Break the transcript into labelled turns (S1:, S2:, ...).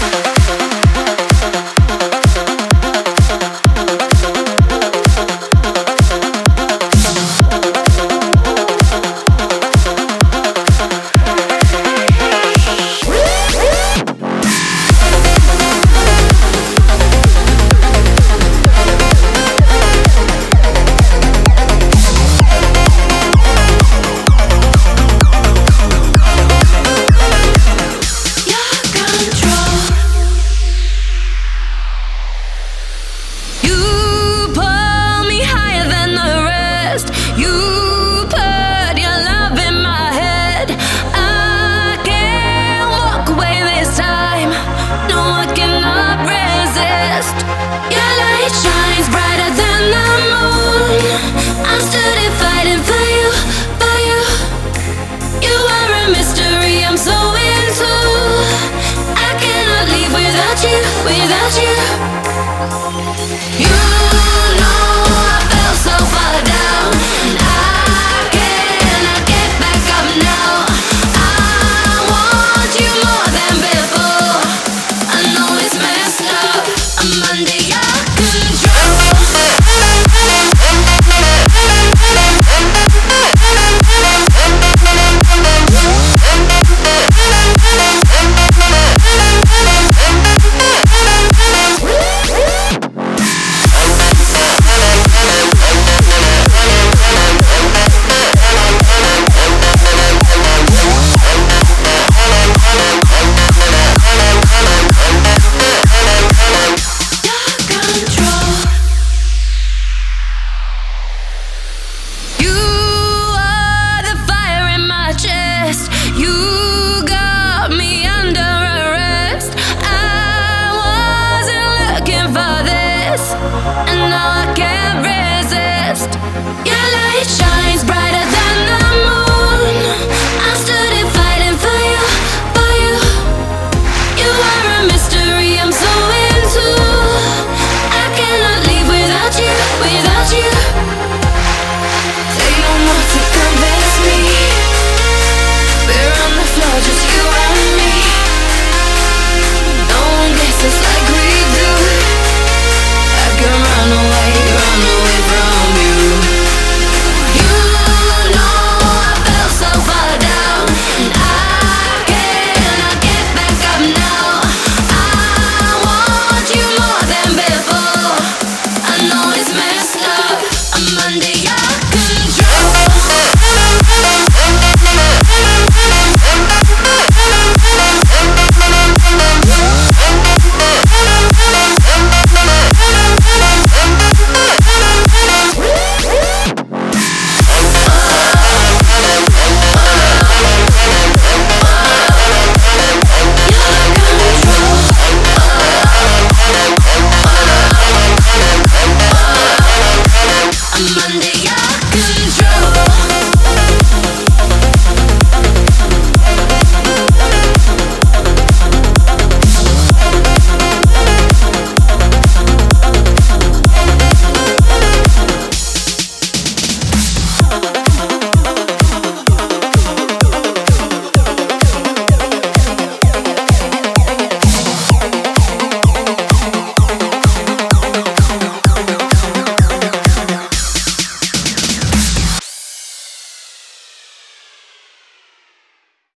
S1: without